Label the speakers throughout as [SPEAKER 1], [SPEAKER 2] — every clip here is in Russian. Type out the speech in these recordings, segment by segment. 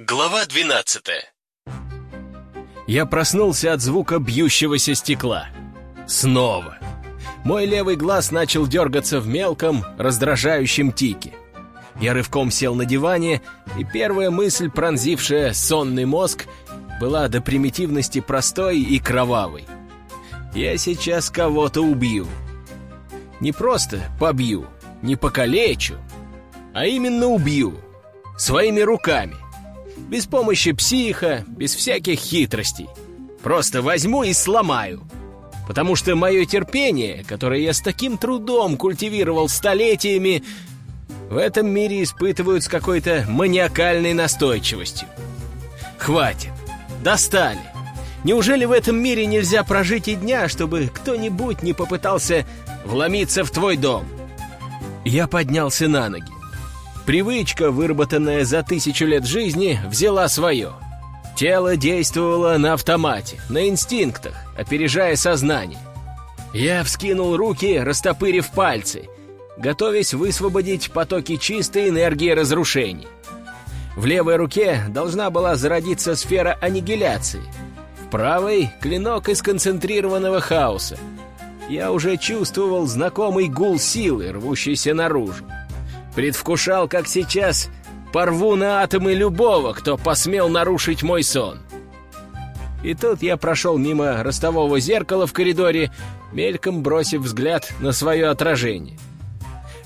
[SPEAKER 1] Глава 12
[SPEAKER 2] Я проснулся от звука бьющегося стекла. Снова. Мой левый глаз начал дергаться в мелком, раздражающем тике. Я рывком сел на диване, и первая мысль, пронзившая сонный мозг, была до примитивности простой и кровавой. Я сейчас кого-то убью. Не просто побью, не покалечу, а именно убью. Своими руками. Без помощи психа, без всяких хитростей. Просто возьму и сломаю. Потому что мое терпение, которое я с таким трудом культивировал столетиями, в этом мире испытывают с какой-то маниакальной настойчивостью. Хватит. Достали. Неужели в этом мире нельзя прожить и дня, чтобы кто-нибудь не попытался вломиться в твой дом? Я поднялся на ноги. Привычка, выработанная за тысячу лет жизни, взяла свое. Тело действовало на автомате, на инстинктах, опережая сознание. Я вскинул руки, растопырив пальцы, готовясь высвободить потоки чистой энергии разрушений. В левой руке должна была зародиться сфера аннигиляции. В правой — клинок из концентрированного хаоса. Я уже чувствовал знакомый гул силы, рвущийся наружу. Предвкушал, как сейчас порву на атомы любого, кто посмел нарушить мой сон. И тут я прошел мимо ростового зеркала в коридоре, мельком бросив взгляд на свое отражение.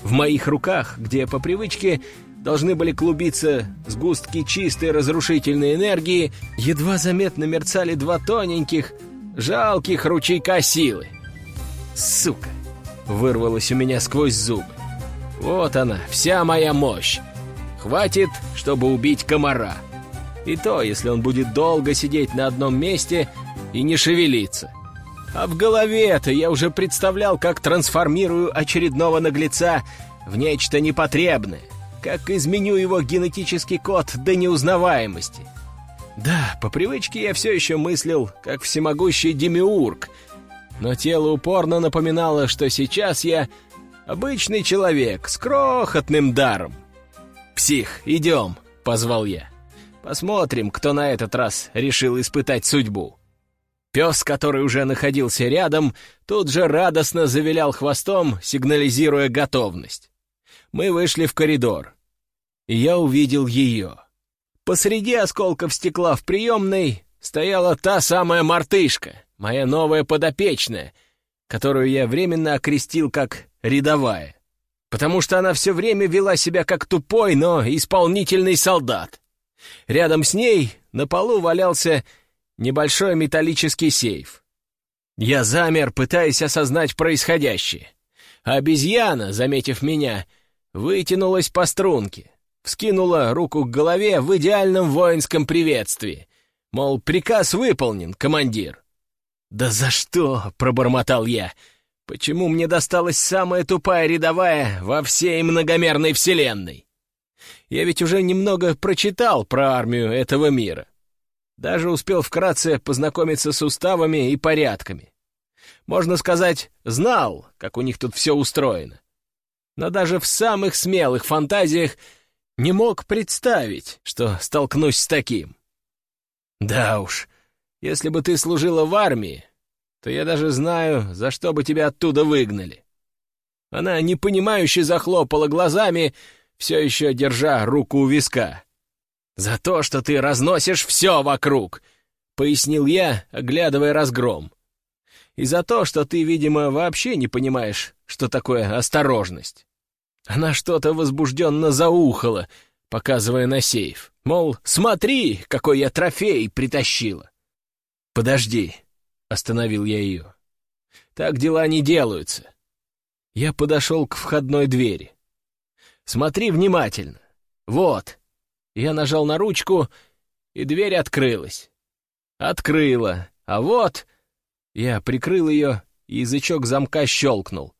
[SPEAKER 2] В моих руках, где по привычке должны были клубиться сгустки чистой разрушительной энергии, едва заметно мерцали два тоненьких, жалких ручейка силы. «Сука!» — вырвалось у меня сквозь зубы. Вот она, вся моя мощь. Хватит, чтобы убить комара. И то, если он будет долго сидеть на одном месте и не шевелиться. А в голове-то я уже представлял, как трансформирую очередного наглеца в нечто непотребное, как изменю его генетический код до неузнаваемости. Да, по привычке я все еще мыслил, как всемогущий демиург, но тело упорно напоминало, что сейчас я Обычный человек с крохотным даром. «Псих, идем!» — позвал я. «Посмотрим, кто на этот раз решил испытать судьбу». Пес, который уже находился рядом, тут же радостно завилял хвостом, сигнализируя готовность. Мы вышли в коридор, и я увидел ее. Посреди осколков стекла в приемной стояла та самая мартышка, моя новая подопечная, которую я временно окрестил как рядовая, потому что она все время вела себя как тупой, но исполнительный солдат. Рядом с ней на полу валялся небольшой металлический сейф. Я замер, пытаясь осознать происходящее. Обезьяна, заметив меня, вытянулась по струнке, вскинула руку к голове в идеальном воинском приветствии. Мол, приказ выполнен, командир. «Да за что?» — пробормотал я. Почему мне досталась самая тупая рядовая во всей многомерной вселенной? Я ведь уже немного прочитал про армию этого мира. Даже успел вкратце познакомиться с уставами и порядками. Можно сказать, знал, как у них тут все устроено. Но даже в самых смелых фантазиях не мог представить, что столкнусь с таким. Да уж, если бы ты служила в армии, то я даже знаю, за что бы тебя оттуда выгнали». Она непонимающе захлопала глазами, все еще держа руку у виска. «За то, что ты разносишь все вокруг», — пояснил я, оглядывая разгром. «И за то, что ты, видимо, вообще не понимаешь, что такое осторожность». Она что-то возбужденно заухала, показывая на сейф. Мол, смотри, какой я трофей притащила. «Подожди», Остановил я ее. «Так дела не делаются». Я подошел к входной двери. «Смотри внимательно. Вот». Я нажал на ручку, и дверь открылась. Открыла. А вот... Я прикрыл ее, и язычок замка щелкнул.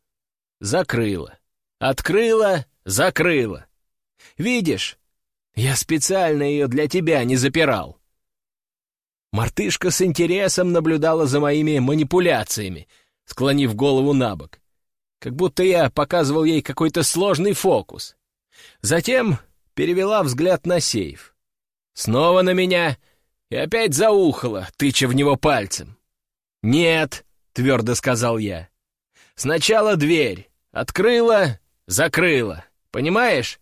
[SPEAKER 2] Закрыла. Открыла, закрыла. Видишь, я специально ее для тебя не запирал. Мартышка с интересом наблюдала за моими манипуляциями, склонив голову на бок, как будто я показывал ей какой-то сложный фокус. Затем перевела взгляд на сейф. Снова на меня и опять заухало, тыча в него пальцем. «Нет», — твердо сказал я. «Сначала дверь. Открыла, закрыла. Понимаешь?»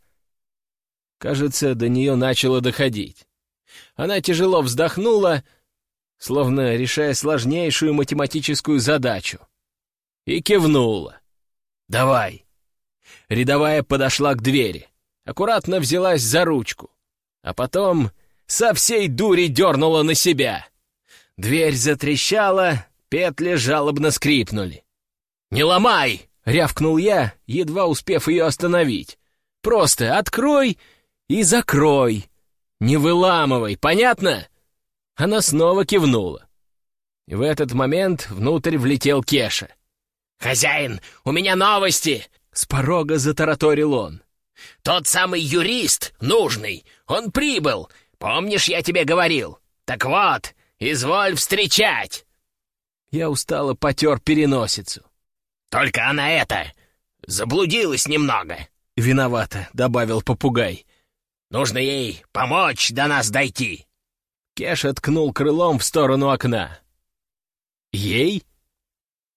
[SPEAKER 2] Кажется, до нее начало доходить. Она тяжело вздохнула, словно решая сложнейшую математическую задачу, и кивнула. «Давай». Рядовая подошла к двери, аккуратно взялась за ручку, а потом со всей дури дернула на себя. Дверь затрещала, петли жалобно скрипнули. «Не ломай!» — рявкнул я, едва успев ее остановить. «Просто открой и закрой. Не выламывай, понятно?» Она снова кивнула. В этот момент внутрь влетел Кеша.
[SPEAKER 1] «Хозяин, у меня новости!»
[SPEAKER 2] — с порога затараторил он.
[SPEAKER 1] «Тот самый юрист, нужный, он прибыл. Помнишь, я тебе говорил? Так вот, изволь встречать!»
[SPEAKER 2] Я устало потер переносицу.
[SPEAKER 1] «Только она это... заблудилась немного!»
[SPEAKER 2] «Виновата», — добавил попугай.
[SPEAKER 1] «Нужно ей помочь до нас дойти!»
[SPEAKER 2] Кеша ткнул крылом в сторону окна. «Ей?»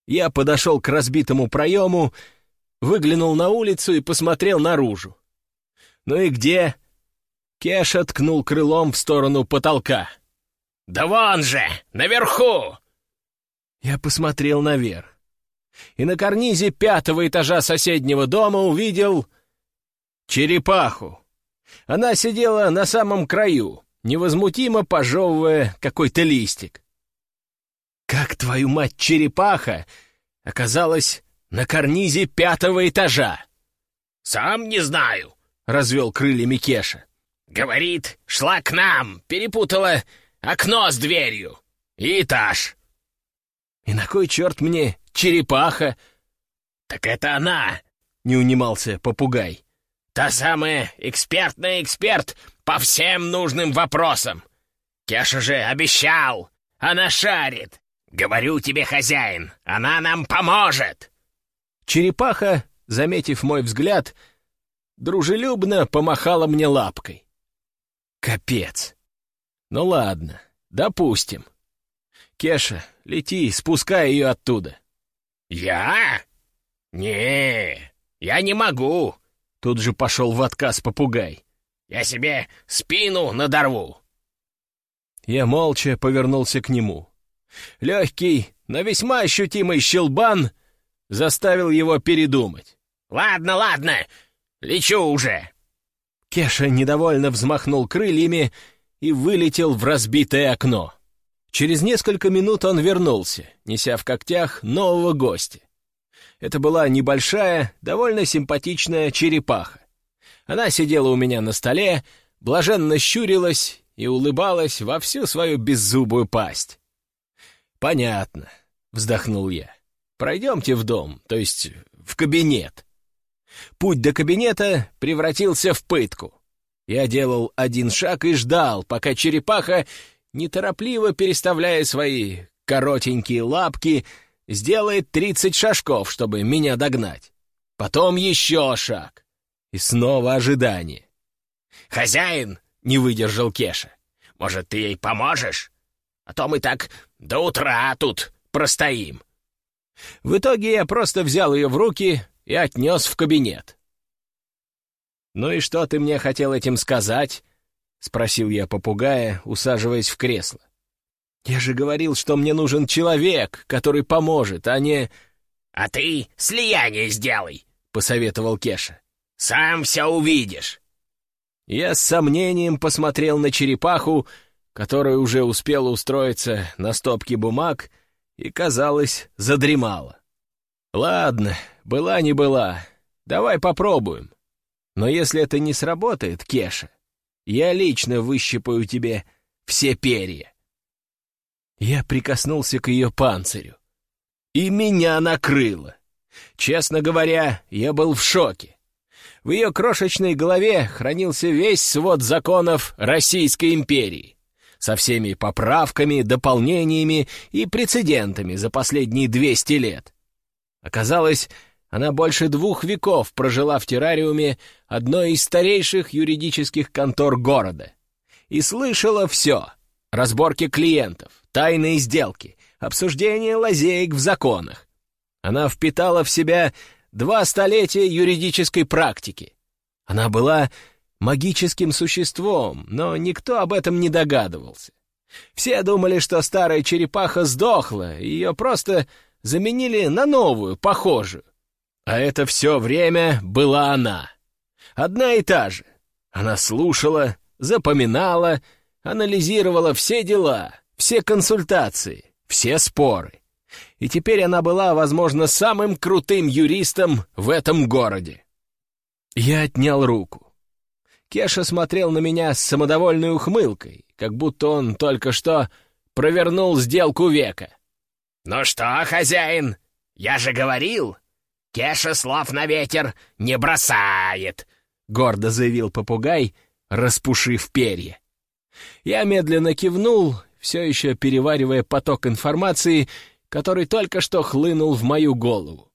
[SPEAKER 2] Я подошел к разбитому проему, выглянул на улицу и посмотрел наружу. «Ну и где?» Кеша ткнул крылом в сторону потолка.
[SPEAKER 1] «Да вон же, наверху!»
[SPEAKER 2] Я посмотрел наверх. И на карнизе пятого этажа соседнего дома увидел черепаху. Она сидела на самом краю, невозмутимо пожевывая какой-то листик. Как твою мать черепаха оказалась на карнизе пятого этажа?
[SPEAKER 1] «Сам не знаю», —
[SPEAKER 2] развел крыльями Кеша.
[SPEAKER 1] «Говорит, шла к нам, перепутала окно с дверью и этаж».
[SPEAKER 2] «И на кой черт мне черепаха?»
[SPEAKER 1] «Так это она!»
[SPEAKER 2] — не унимался попугай.
[SPEAKER 1] «Та самая экспертная эксперт по всем нужным вопросам. Кеша же обещал, она шарит. Говорю тебе, хозяин, она нам поможет!»
[SPEAKER 2] Черепаха, заметив мой взгляд, дружелюбно помахала мне лапкой. Капец. Ну ладно, допустим. Кеша, лети, спускай ее оттуда.
[SPEAKER 1] «Я? Не, я не могу!»
[SPEAKER 2] Тут же пошел в отказ попугай.
[SPEAKER 1] «Я себе спину надорву!»
[SPEAKER 2] Я молча повернулся к нему. Легкий, но весьма ощутимый щелбан заставил его передумать.
[SPEAKER 1] «Ладно, ладно, лечу уже!»
[SPEAKER 2] Кеша недовольно взмахнул крыльями и вылетел в разбитое окно. Через несколько минут он вернулся, неся в когтях нового гостя. Это была небольшая, довольно симпатичная черепаха. Она сидела у меня на столе, блаженно щурилась и улыбалась во всю свою беззубую пасть. «Понятно», — вздохнул я. «Пройдемте в дом, то есть в кабинет». Путь до кабинета превратился в пытку. Я делал один шаг и ждал, пока черепаха неторопливо переставляя свои коротенькие лапки, сделает тридцать шажков, чтобы меня догнать. Потом еще шаг. И снова ожидание.
[SPEAKER 1] «Хозяин!» — не выдержал Кеша. «Может, ты ей поможешь? А то мы так до утра тут простоим».
[SPEAKER 2] В итоге я просто взял ее в руки и отнес в кабинет. «Ну и что ты мне хотел этим сказать?» — спросил я попугая, усаживаясь в кресло. «Я же говорил, что мне нужен человек, который поможет, а не...»
[SPEAKER 1] «А ты слияние сделай», — посоветовал Кеша. «Сам все увидишь».
[SPEAKER 2] Я с сомнением посмотрел на черепаху, которая уже успела устроиться на стопке бумаг и, казалось, задремала. «Ладно, была не была. Давай попробуем. Но если это не сработает, Кеша, я лично выщипаю тебе все перья. Я прикоснулся к ее панцирю. И меня накрыло. Честно говоря, я был в шоке. В ее крошечной голове хранился весь свод законов Российской империи со всеми поправками, дополнениями и прецедентами за последние 200 лет. Оказалось, она больше двух веков прожила в террариуме одной из старейших юридических контор города и слышала все. Разборки клиентов, тайные сделки, обсуждение лазеек в законах. Она впитала в себя два столетия юридической практики. Она была магическим существом, но никто об этом не догадывался. Все думали, что старая черепаха сдохла, и ее просто заменили на новую, похожую. А это все время была она. Одна и та же. Она слушала, запоминала, анализировала все дела, все консультации, все споры. И теперь она была, возможно, самым крутым юристом в этом городе. Я отнял руку. Кеша смотрел на меня с самодовольной ухмылкой, как будто он только что провернул сделку века.
[SPEAKER 1] «Ну что, хозяин, я же говорил, Кеша слов на ветер не бросает», — гордо заявил попугай, распушив перья. Я медленно кивнул, все еще переваривая поток информации, который только что хлынул в мою голову.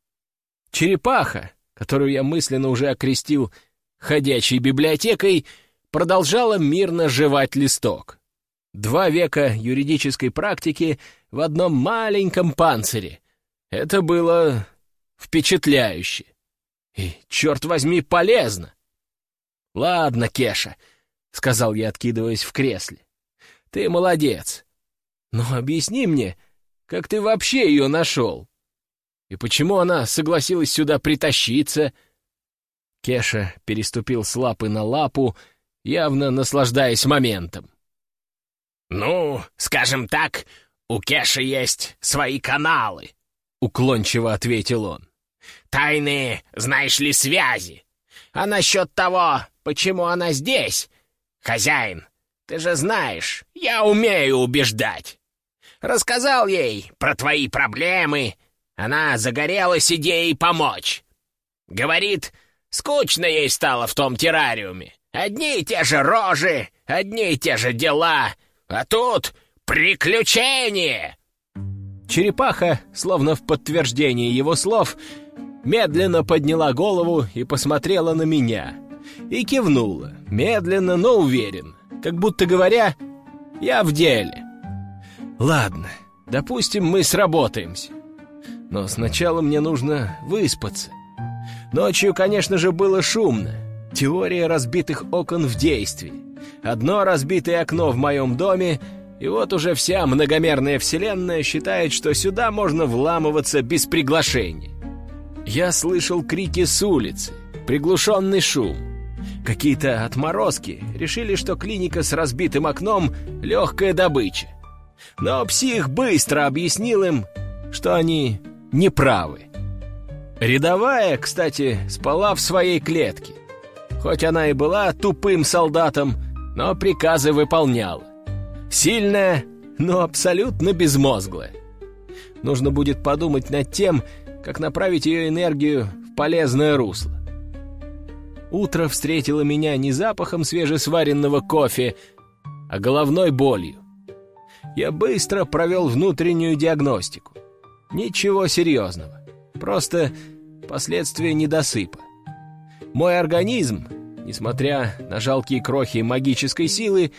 [SPEAKER 1] Черепаха, которую я мысленно уже окрестил ходячей библиотекой, продолжала мирно жевать листок. Два века юридической практики в одном маленьком панцире. Это было впечатляюще. И, черт возьми, полезно. «Ладно, Кеша», — сказал я, откидываясь в кресле. «Ты молодец. Но объясни мне, как ты вообще ее нашел? И почему она согласилась сюда притащиться?» Кеша переступил с лапы на лапу, явно наслаждаясь моментом. «Ну, скажем так, у Кеши есть свои каналы», — уклончиво ответил он. «Тайные, знаешь ли, связи. А насчет того, почему она здесь, хозяин, ты же знаешь, я умею убеждать. Рассказал ей про твои проблемы, она загорелась идеей помочь. Говорит, скучно ей стало в том террариуме. Одни и те же рожи, одни и те же дела, а тут приключение!» Черепаха, словно в подтверждение его слов, медленно подняла голову и посмотрела на меня. И кивнула, медленно, но уверенно, как будто говоря, «Я в деле». «Ладно, допустим, мы сработаемся. Но сначала мне нужно выспаться. Ночью, конечно же, было шумно. Теория разбитых окон в действии. Одно разбитое окно в моем доме, и вот уже вся многомерная вселенная считает, что сюда можно вламываться без приглашения. Я слышал крики с улицы, приглушенный шум. Какие-то отморозки решили, что клиника с разбитым окном — легкая добыча. Но псих быстро объяснил им, что они неправы. Рядовая, кстати, спала в своей клетке. Хоть она и была тупым солдатом, но приказы выполняла. Сильная, но абсолютно безмозглая. Нужно будет подумать над тем, как направить ее энергию в полезное русло. Утро встретило меня не запахом свежесваренного кофе, а головной болью. Я быстро провел внутреннюю диагностику. Ничего серьезного. Просто последствия недосыпа. Мой организм, несмотря на жалкие крохи магической силы,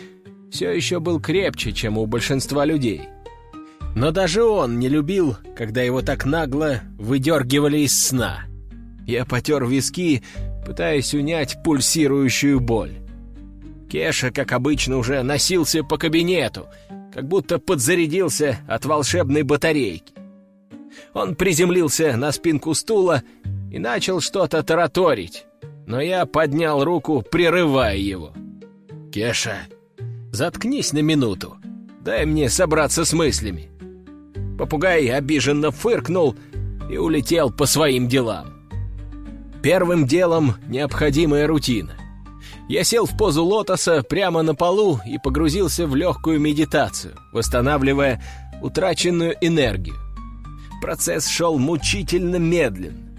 [SPEAKER 1] все еще был крепче, чем у большинства людей. Но даже он не любил, когда его так нагло выдергивали из сна. Я потер виски, пытаясь унять пульсирующую боль. Кеша, как обычно, уже носился по кабинету, как будто подзарядился от волшебной батарейки. Он приземлился на спинку стула и начал что-то тараторить, но я поднял руку, прерывая его. «Кеша, заткнись на минуту, дай мне собраться с мыслями». Попугай обиженно фыркнул и улетел по своим делам. Первым делом необходимая рутина. Я сел в позу лотоса прямо на полу и погрузился в легкую медитацию, восстанавливая утраченную энергию. Процесс шел мучительно медленно.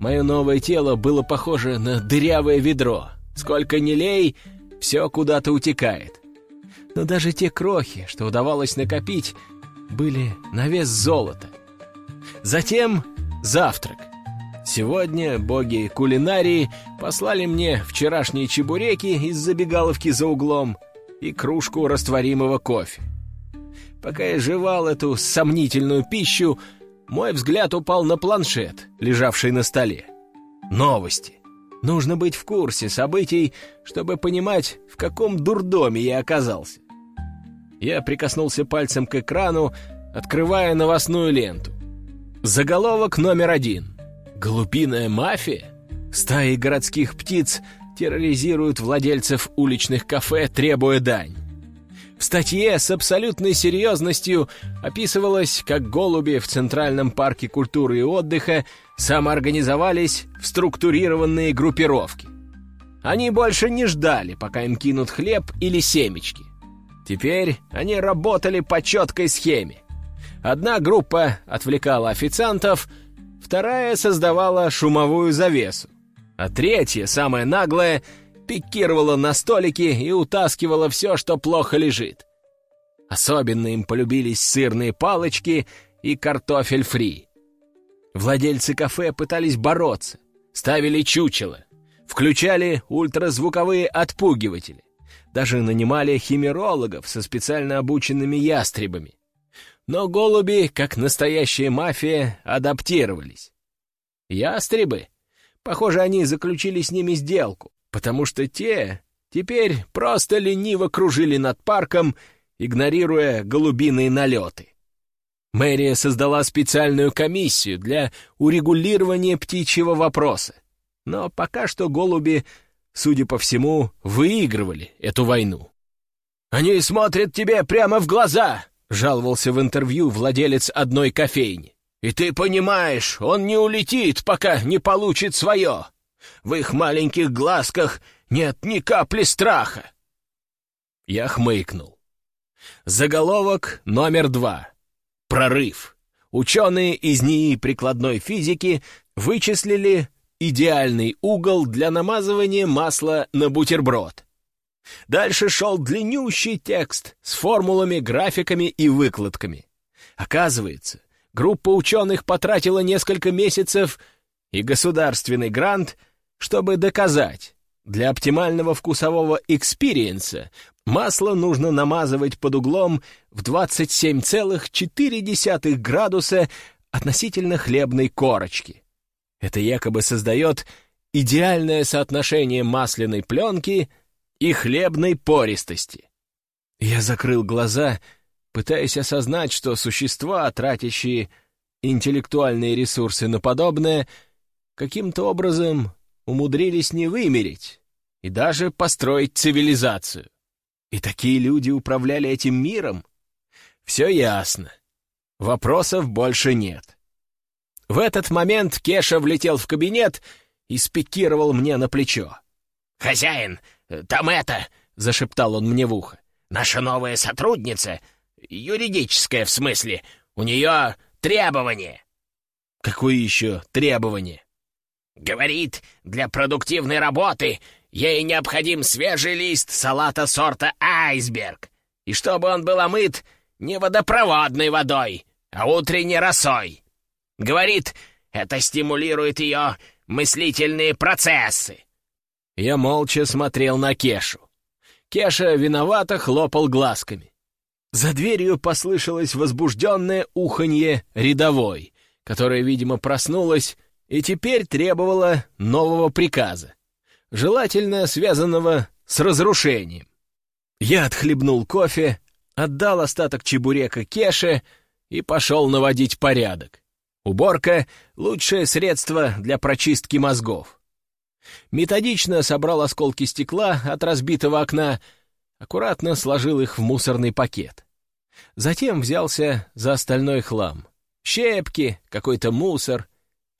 [SPEAKER 1] Мое новое тело было похоже на дырявое ведро. Сколько ни лей, все куда-то утекает. Но даже те крохи, что удавалось накопить, были на вес золота. Затем завтрак. Сегодня боги кулинарии послали мне вчерашние чебуреки из забегаловки за углом,
[SPEAKER 2] и кружку растворимого кофе. Пока я жевал эту сомнительную пищу, мой взгляд упал на планшет, лежавший на столе. Новости. Нужно быть в курсе событий, чтобы понимать, в каком дурдоме я оказался. Я прикоснулся пальцем к экрану, открывая новостную ленту. Заголовок номер один. «Голубиная мафия?» Стаи городских птиц терроризируют владельцев уличных кафе, требуя дань. В статье с абсолютной серьезностью описывалось, как голуби в Центральном парке культуры и отдыха самоорганизовались в структурированные группировки. Они больше не ждали, пока им кинут хлеб или семечки. Теперь они работали по четкой схеме. Одна группа отвлекала официантов, вторая создавала шумовую завесу, а третья, самая наглая, пикировала на столики и утаскивала все, что плохо лежит. Особенно им полюбились сырные палочки и картофель фри. Владельцы кафе пытались бороться, ставили чучело, включали ультразвуковые отпугиватели, даже нанимали химерологов со специально обученными ястребами. Но голуби, как настоящая мафия, адаптировались. Ястребы? Похоже, они заключили с ними сделку потому что те теперь просто лениво кружили над парком, игнорируя голубиные налеты. Мэрия создала специальную комиссию для урегулирования птичьего вопроса. Но пока что голуби, судя по всему, выигрывали эту войну. «Они смотрят тебе прямо в глаза!» — жаловался в интервью владелец одной кофейни. «И ты понимаешь, он не улетит, пока не получит свое!» В их маленьких глазках нет ни капли страха. Я хмыкнул. Заголовок номер два. Прорыв. Ученые из НИИ прикладной физики вычислили идеальный угол для намазывания масла на бутерброд. Дальше шел длиннющий текст с формулами, графиками и выкладками. Оказывается, группа ученых потратила несколько месяцев и государственный грант — чтобы доказать, для оптимального вкусового экспириенса масло нужно намазывать под углом в 27,4 градуса относительно хлебной корочки. Это якобы создает идеальное соотношение масляной пленки и хлебной пористости. Я закрыл глаза, пытаясь осознать, что существа, тратящие интеллектуальные ресурсы на подобное, каким-то образом умудрились не вымереть и даже построить цивилизацию. И такие люди управляли этим миром? Все ясно. Вопросов больше нет. В этот момент Кеша влетел в кабинет и спикировал мне на плечо.
[SPEAKER 1] «Хозяин, там это...» — зашептал он мне в ухо. «Наша новая сотрудница, юридическая в смысле, у нее требование».
[SPEAKER 2] «Какое еще требование?»
[SPEAKER 1] Говорит, для продуктивной работы ей необходим свежий лист салата сорта «Айсберг», и чтобы он был омыт не водопроводной водой, а утренней росой. Говорит, это стимулирует ее мыслительные процессы.
[SPEAKER 2] Я молча смотрел на Кешу. Кеша виновато хлопал глазками. За дверью послышалось возбужденное уханье рядовой, которая, видимо, проснулась и теперь требовала нового приказа, желательно связанного с разрушением. Я отхлебнул кофе, отдал остаток чебурека Кеше и пошел наводить порядок. Уборка — лучшее средство для прочистки мозгов. Методично собрал осколки стекла от разбитого окна, аккуратно сложил их в мусорный пакет. Затем взялся за остальной хлам. Щепки, какой-то мусор,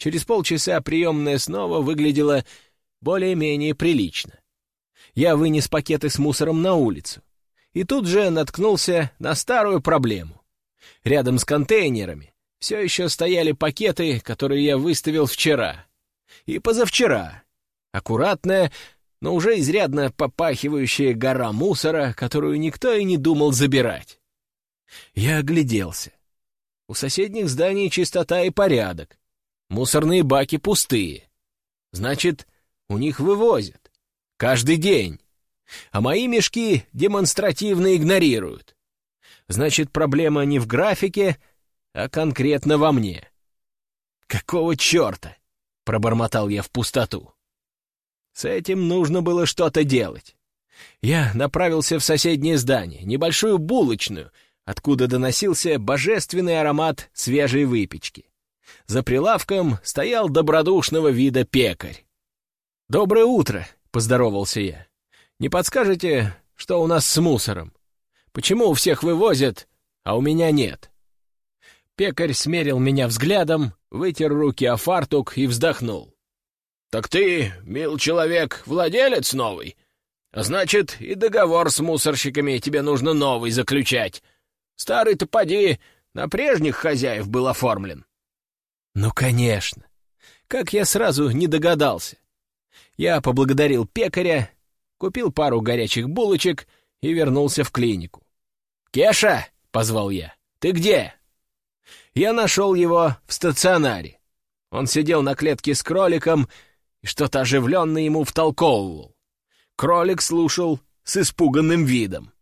[SPEAKER 2] Через полчаса приемная снова выглядела более-менее прилично. Я вынес пакеты с мусором на улицу. И тут же наткнулся на старую проблему. Рядом с контейнерами все еще стояли пакеты, которые я выставил вчера. И позавчера. Аккуратная, но уже изрядно попахивающая гора мусора, которую никто и не думал забирать. Я огляделся. У соседних зданий чистота и порядок. Мусорные баки пустые. Значит, у них вывозят. Каждый день. а мои мешки демонстративно игнорируют. Значит, проблема не в графике, а конкретно во мне. «Какого черта?» — пробормотал я в пустоту. С этим нужно было что-то делать. Я направился в соседнее здание, небольшую булочную, откуда доносился божественный аромат свежей выпечки. За прилавком стоял добродушного вида пекарь. «Доброе утро!» — поздоровался я. «Не подскажете, что у нас с мусором? Почему у всех вывозят, а у меня нет?» Пекарь смерил меня взглядом, вытер руки о фартук и вздохнул. «Так ты, мил человек, владелец новый? Значит, и договор с мусорщиками тебе нужно новый заключать. Старый-то поди, на прежних хозяев был оформлен». «Ну, конечно. Как я сразу не догадался. Я поблагодарил пекаря, купил пару горячих булочек и вернулся в клинику. «Кеша!» — позвал я. «Ты где?» Я нашел его в стационаре. Он сидел на клетке с кроликом и что-то оживленно ему втолковывал. Кролик слушал с испуганным видом.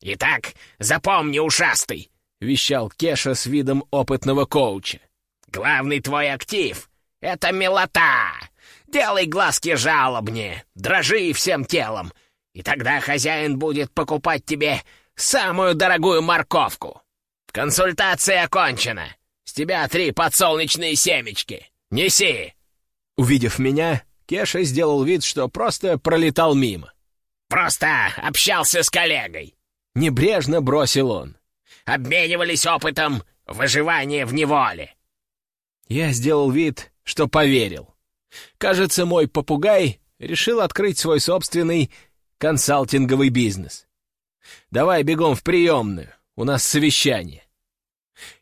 [SPEAKER 1] «Итак, запомни, ушастый!» — вещал Кеша с видом опытного коуча. «Главный твой актив — это милота! Делай глазки жалобнее, дрожи всем телом, и тогда хозяин будет покупать тебе самую дорогую морковку. Консультация окончена. С тебя три подсолнечные семечки. Неси!»
[SPEAKER 2] Увидев меня, Кеша сделал вид, что просто пролетал мимо.
[SPEAKER 1] «Просто общался с коллегой!»
[SPEAKER 2] Небрежно бросил он.
[SPEAKER 1] «Обменивались опытом выживания в неволе!»
[SPEAKER 2] Я сделал вид, что поверил. Кажется, мой попугай решил открыть свой собственный консалтинговый бизнес. Давай бегом в приемную, у нас совещание.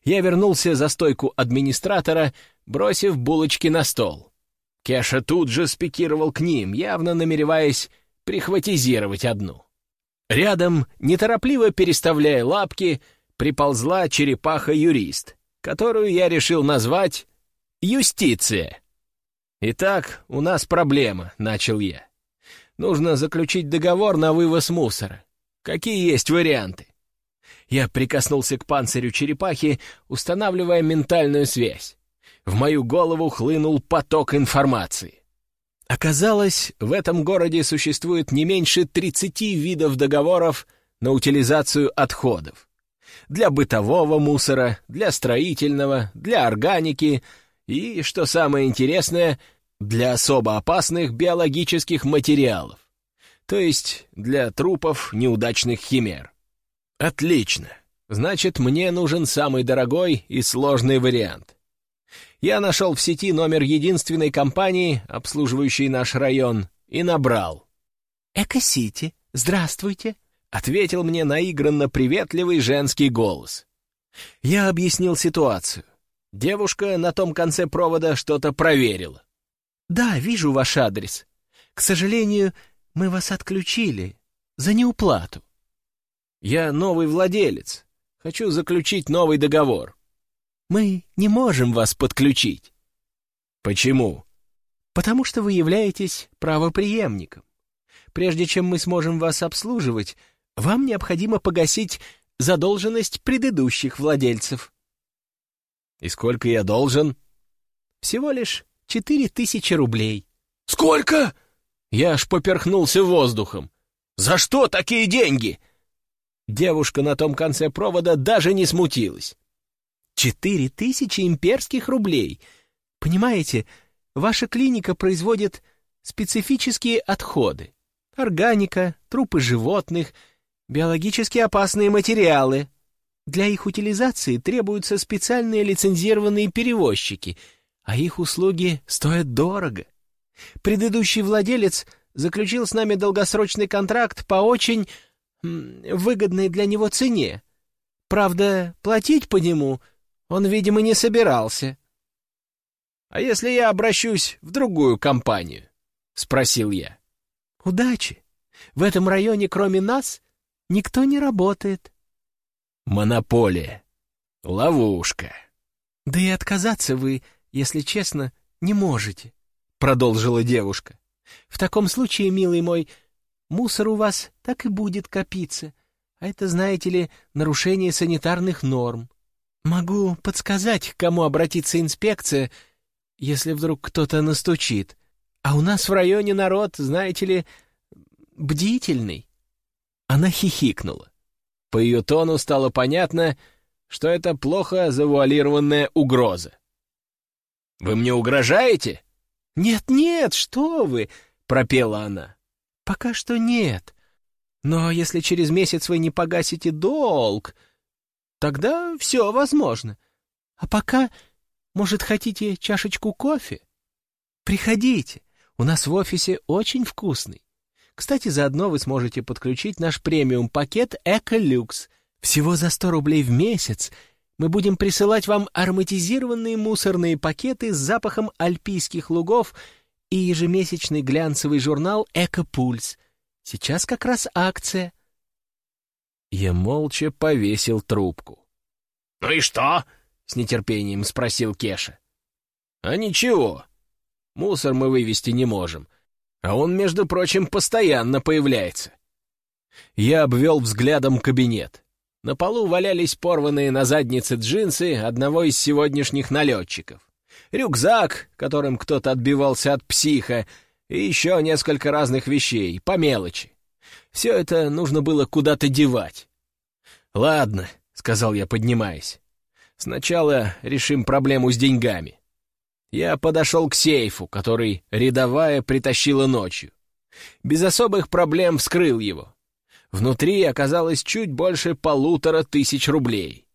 [SPEAKER 2] Я вернулся за стойку администратора, бросив булочки на стол. Кеша тут же спикировал к ним, явно намереваясь прихватизировать одну. Рядом, неторопливо переставляя лапки, приползла черепаха-юрист, которую я решил назвать «Юстиция». «Итак, у нас проблема», — начал я. «Нужно заключить договор на вывоз мусора. Какие есть варианты?» Я прикоснулся к панцирю черепахи, устанавливая ментальную связь. В мою голову хлынул поток информации. Оказалось, в этом городе существует не меньше 30 видов договоров на утилизацию отходов. Для бытового мусора, для строительного, для органики и, что самое интересное, для особо опасных биологических материалов, то есть для трупов неудачных химер. Отлично. Значит, мне нужен самый дорогой и сложный вариант. Я нашел в сети номер единственной компании, обслуживающей наш район, и набрал.
[SPEAKER 3] «Эко-Сити, здравствуйте», —
[SPEAKER 2] ответил мне наигранно приветливый женский голос. Я объяснил ситуацию. Девушка на том конце провода что-то проверила.
[SPEAKER 3] «Да, вижу ваш адрес. К сожалению, мы вас отключили за неуплату».
[SPEAKER 2] «Я новый владелец. Хочу заключить новый договор».
[SPEAKER 3] «Мы не можем вас подключить».
[SPEAKER 2] «Почему?»
[SPEAKER 3] «Потому что вы являетесь правоприемником. Прежде чем мы сможем вас обслуживать, вам необходимо погасить задолженность предыдущих владельцев».
[SPEAKER 2] «И сколько я должен?»
[SPEAKER 3] «Всего лишь четыре тысячи рублей».
[SPEAKER 2] «Сколько?» Я аж поперхнулся воздухом. «За что такие деньги?» Девушка на том конце провода даже не смутилась.
[SPEAKER 3] «Четыре тысячи имперских рублей! Понимаете, ваша клиника производит специфические отходы. Органика, трупы животных, биологически опасные материалы. Для их утилизации требуются специальные лицензированные перевозчики, а их услуги стоят дорого. Предыдущий владелец заключил с нами долгосрочный контракт по очень выгодной для него цене. Правда, платить по нему он, видимо, не собирался.
[SPEAKER 2] — А если я обращусь в другую компанию? — спросил я.
[SPEAKER 3] — Удачи. В этом районе, кроме нас, никто не работает.
[SPEAKER 2] Монополия. Ловушка.
[SPEAKER 3] Да и отказаться вы, если честно, не можете, — продолжила девушка. В таком случае, милый мой, Мусор у вас так и будет копиться. А это, знаете ли, нарушение санитарных норм. Могу подсказать, к кому обратиться инспекция, если вдруг кто-то настучит. А у нас в районе народ, знаете ли, бдительный. Она хихикнула. По ее тону стало понятно, что это плохо завуалированная угроза. «Вы мне угрожаете?» «Нет-нет, что вы!» — пропела она. «Пока что нет. Но если через месяц вы не погасите долг, тогда все возможно. А пока, может, хотите чашечку кофе? Приходите, у нас в офисе очень вкусный. Кстати, заодно вы сможете подключить наш премиум-пакет «Эко-люкс». Всего за 100 рублей в месяц мы будем присылать вам ароматизированные мусорные пакеты с запахом альпийских лугов и ежемесячный глянцевый журнал «Эко-пульс». Сейчас как раз акция. Я молча повесил трубку.
[SPEAKER 1] «Ну и что?»
[SPEAKER 2] — с нетерпением спросил Кеша. «А ничего. Мусор мы вывести не можем. А он, между прочим, постоянно появляется». Я обвел взглядом кабинет. На полу валялись порванные на заднице джинсы одного из сегодняшних налетчиков. Рюкзак, которым кто-то отбивался от психа, и еще несколько разных вещей, по мелочи. Все это нужно было куда-то девать. «Ладно», — сказал я, поднимаясь. «Сначала решим проблему с деньгами». Я подошел к сейфу, который рядовая притащила ночью. Без особых проблем вскрыл его. Внутри оказалось чуть больше полутора тысяч рублей.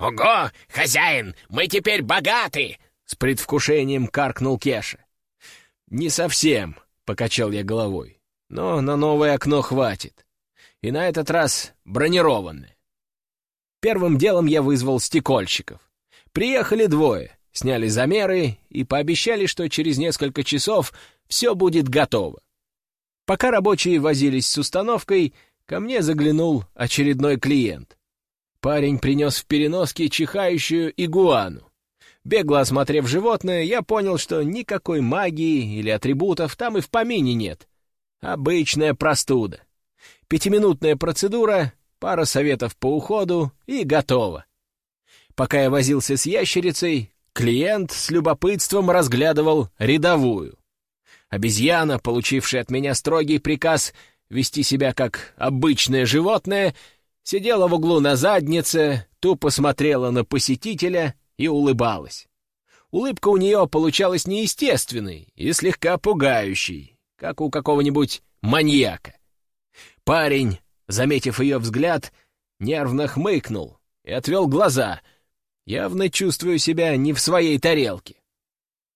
[SPEAKER 1] «Ого, хозяин, мы теперь богаты!» — с предвкушением каркнул Кеша.
[SPEAKER 2] «Не совсем», — покачал я головой. «Но на новое окно хватит. И на этот раз бронированное». Первым делом я вызвал стекольщиков. Приехали двое, сняли замеры и пообещали, что через несколько часов все будет готово. Пока рабочие возились с установкой, Ко мне заглянул очередной клиент. Парень принес в переноске чихающую игуану. Бегло осмотрев животное, я понял, что никакой магии или атрибутов там и в помине нет. Обычная простуда. Пятиминутная процедура, пара советов по уходу и готово. Пока я возился с ящерицей, клиент с любопытством разглядывал рядовую. Обезьяна, получившая от меня строгий приказ вести себя как обычное животное, сидела в углу на заднице, тупо смотрела на посетителя и улыбалась. Улыбка у нее получалась неестественной и слегка пугающей, как у какого-нибудь маньяка. Парень, заметив ее взгляд, нервно хмыкнул и отвел глаза, явно чувствуя себя не в своей тарелке.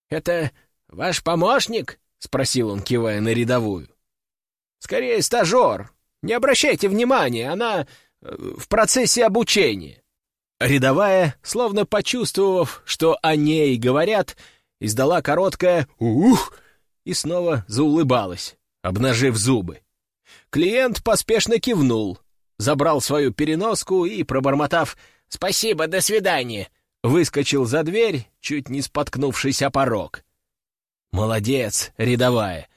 [SPEAKER 2] «Это ваш помощник?» — спросил он, кивая на рядовую. Скорее, стажер. Не обращайте внимания, она э, в процессе обучения». Рядовая, словно почувствовав, что о ней говорят, издала короткое «ух» и снова заулыбалась, обнажив зубы. Клиент поспешно кивнул, забрал свою переноску и, пробормотав «Спасибо, до свидания», выскочил за дверь, чуть не споткнувшись о порог. «Молодец, рядовая»,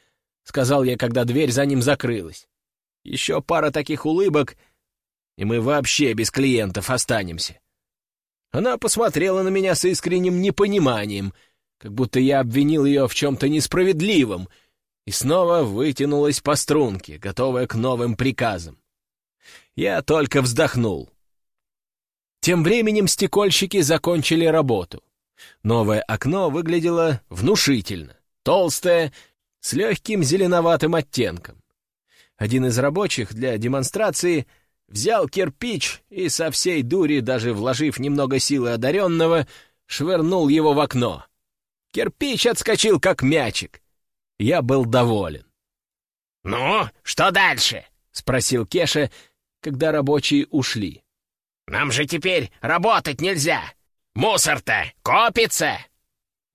[SPEAKER 2] сказал я, когда дверь за ним закрылась. Еще пара таких улыбок, и мы вообще без клиентов останемся. Она посмотрела на меня с искренним непониманием, как будто я обвинил ее в чем-то несправедливом, и снова вытянулась по струнке, готовая к новым приказам. Я только вздохнул. Тем временем стекольщики закончили работу. Новое окно выглядело внушительно. Толстое, с легким зеленоватым оттенком. Один из рабочих для демонстрации взял кирпич и со всей дури, даже вложив немного силы одаренного, швырнул его в окно. Кирпич отскочил, как мячик. Я был доволен.
[SPEAKER 1] «Ну, что дальше?» — спросил Кеша, когда рабочие ушли. «Нам же теперь работать нельзя! Мусор-то копится!»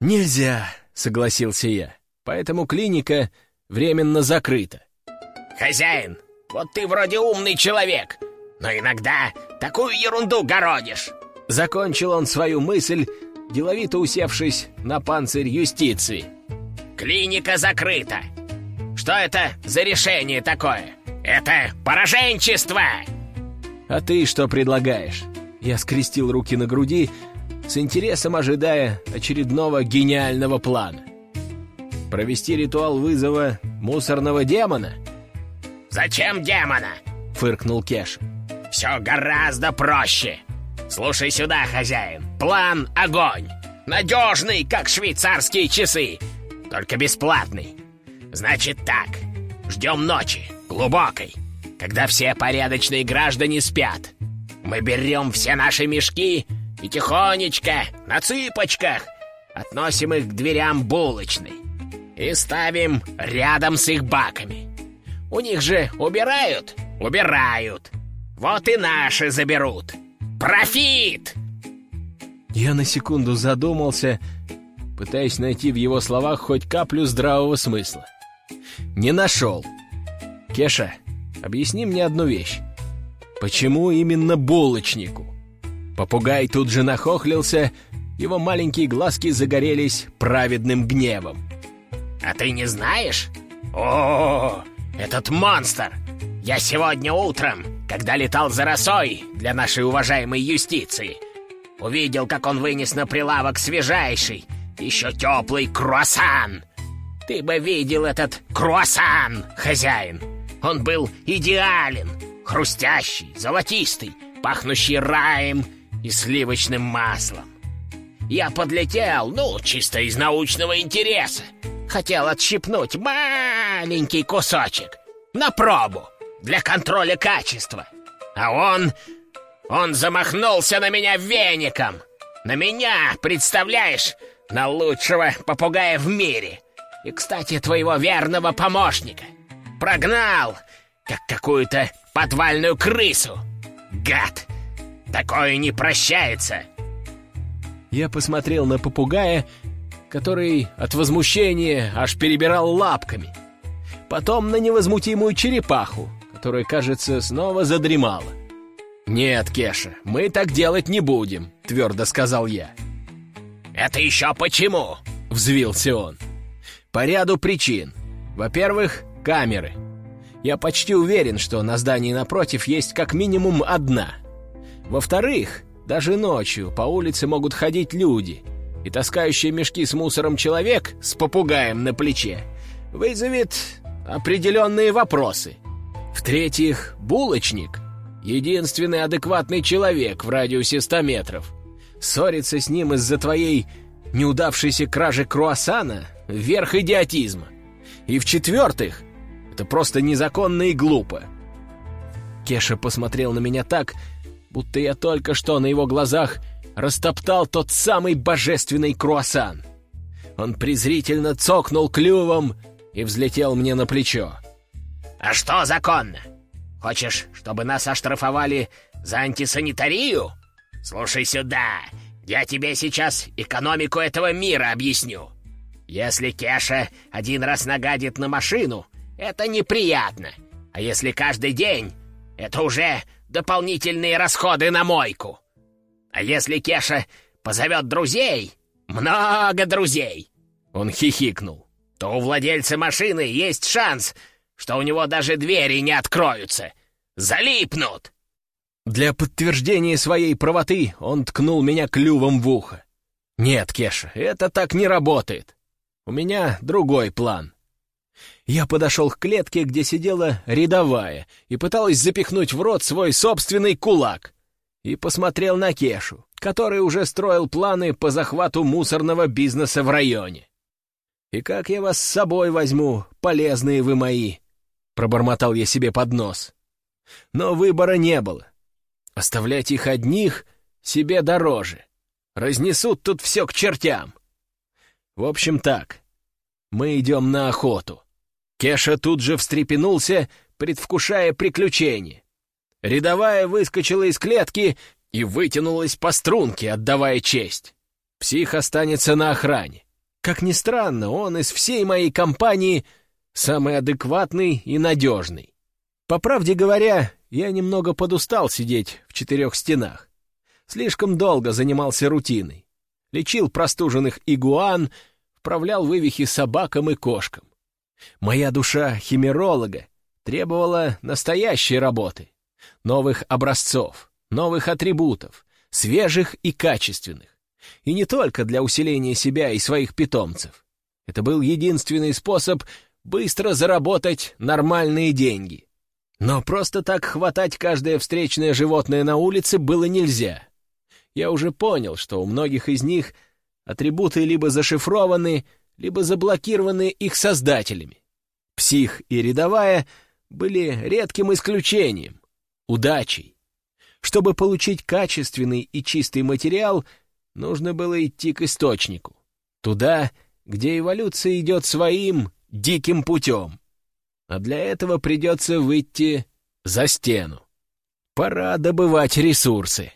[SPEAKER 2] «Нельзя!» — согласился я поэтому клиника временно закрыта.
[SPEAKER 1] «Хозяин, вот ты вроде умный человек, но иногда такую ерунду городишь!»
[SPEAKER 2] Закончил он свою мысль, деловито усевшись на панцирь юстиции.
[SPEAKER 1] «Клиника закрыта!» Что это за решение такое? Это пораженчество!»
[SPEAKER 2] «А ты что предлагаешь?» Я скрестил руки на груди, с интересом ожидая очередного гениального плана. «Провести ритуал вызова мусорного демона?»
[SPEAKER 1] «Зачем демона?» — фыркнул Кеш. «Все гораздо проще. Слушай сюда, хозяин. План — огонь. Надежный, как швейцарские часы. Только бесплатный. Значит так. Ждем ночи, глубокой, когда все порядочные граждане спят. Мы берем все наши мешки и тихонечко, на цыпочках, относим их к дверям булочной и ставим рядом с их баками. У них же убирают? Убирают. Вот и наши заберут. Профит!
[SPEAKER 2] Я на секунду задумался, пытаясь найти в его словах хоть каплю здравого смысла. Не нашел. Кеша, объясни мне одну вещь. Почему именно булочнику? Попугай тут же нахохлился, его маленькие глазки загорелись праведным гневом.
[SPEAKER 1] «А ты не знаешь? О, этот монстр! Я сегодня утром, когда летал за росой для нашей уважаемой юстиции, увидел, как он вынес на прилавок свежайший, еще теплый круассан. Ты бы видел этот круассан, хозяин. Он был идеален, хрустящий, золотистый, пахнущий раем и сливочным маслом. Я подлетел, ну, чисто из научного интереса. Хотел отщипнуть маленький кусочек на пробу для контроля качества. А он... он замахнулся на меня веником. На меня, представляешь, на лучшего попугая в мире. И, кстати, твоего верного помощника. Прогнал, как какую-то подвальную крысу. Гад! Такое не прощается!»
[SPEAKER 2] Я посмотрел на попугая, который от возмущения аж перебирал лапками. Потом на невозмутимую черепаху, которая, кажется, снова задремала. «Нет, Кеша, мы так делать не будем», — твердо сказал я.
[SPEAKER 1] «Это еще почему?»
[SPEAKER 2] — взвился он. «По ряду причин. Во-первых, камеры. Я почти уверен, что на здании напротив есть как минимум одна. Во-вторых, даже ночью по улице могут ходить люди, и таскающий мешки с мусором человек с попугаем на плече вызовет определенные вопросы. В-третьих, булочник — единственный адекватный человек в радиусе 100 метров. Ссориться с ним из-за твоей неудавшейся кражи круассана — верх идиотизма. И в-четвертых, это просто незаконно и глупо. Кеша посмотрел на меня так, будто я только что на его глазах растоптал тот самый божественный круассан. Он презрительно цокнул клювом и взлетел мне на плечо.
[SPEAKER 1] «А что законно? Хочешь, чтобы нас оштрафовали за антисанитарию? Слушай сюда, я тебе сейчас экономику этого мира объясню. Если Кеша один раз нагадит на машину, это неприятно. А если каждый день, это уже дополнительные расходы на мойку. А если Кеша позовет друзей, много друзей, он хихикнул, то у владельца машины есть шанс, что у него даже двери не откроются. Залипнут.
[SPEAKER 2] Для подтверждения своей правоты он ткнул меня клювом в ухо. «Нет, Кеша, это так не работает. У меня другой план. Я подошел к клетке, где сидела рядовая, и пыталась запихнуть в рот свой собственный кулак. И посмотрел на Кешу, который уже строил планы по захвату мусорного бизнеса в районе. «И как я вас с собой возьму, полезные вы мои?» — пробормотал я себе под нос. Но выбора не было. Оставлять их одних себе дороже. Разнесут тут все к чертям. В общем так, мы идем на охоту. Кеша тут же встрепенулся, предвкушая приключение. Рядовая выскочила из клетки и вытянулась по струнке, отдавая честь. Псих останется на охране. Как ни странно, он из всей моей компании самый адекватный и надежный. По правде говоря, я немного подустал сидеть в четырех стенах. Слишком долго занимался рутиной. Лечил простуженных игуан, вправлял вывихи собакам и кошкам. Моя душа химеролога требовала настоящей работы, новых образцов, новых атрибутов, свежих и качественных. И не только для усиления себя и своих питомцев. Это был единственный способ быстро заработать нормальные деньги. Но просто так хватать каждое встречное животное на улице было нельзя. Я уже понял, что у многих из них атрибуты либо зашифрованы, либо заблокированы их создателями. Псих и рядовая были редким исключением, удачей. Чтобы получить качественный и чистый материал, нужно было идти к источнику. Туда, где эволюция идет своим диким путем. А для этого придется выйти за стену. Пора добывать ресурсы.